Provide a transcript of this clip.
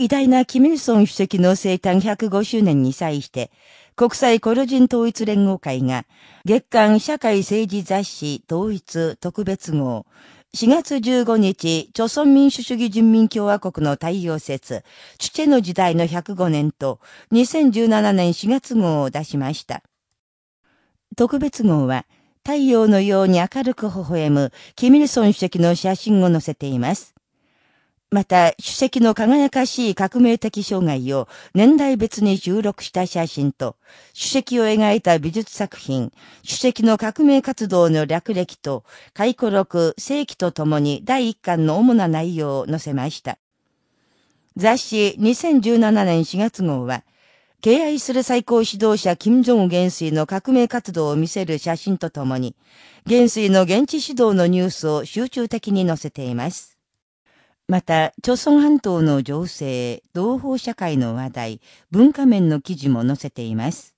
偉大なキミルソン主席の生誕105周年に際して、国際コロ人統一連合会が、月間社会政治雑誌統一特別号、4月15日、朝鮮民主主義人民共和国の太陽節、チュチェの時代の105年と、2017年4月号を出しました。特別号は、太陽のように明るく微笑む、キミルソン主席の写真を載せています。また、主席の輝かしい革命的生涯を年代別に収録した写真と、主席を描いた美術作品、主席の革命活動の略歴と、回顧録、世紀とともに第一巻の主な内容を載せました。雑誌2017年4月号は、敬愛する最高指導者金正恩元帥の革命活動を見せる写真とともに、元帥の現地指導のニュースを集中的に載せています。また、朝鮮半島の情勢、同胞社会の話題、文化面の記事も載せています。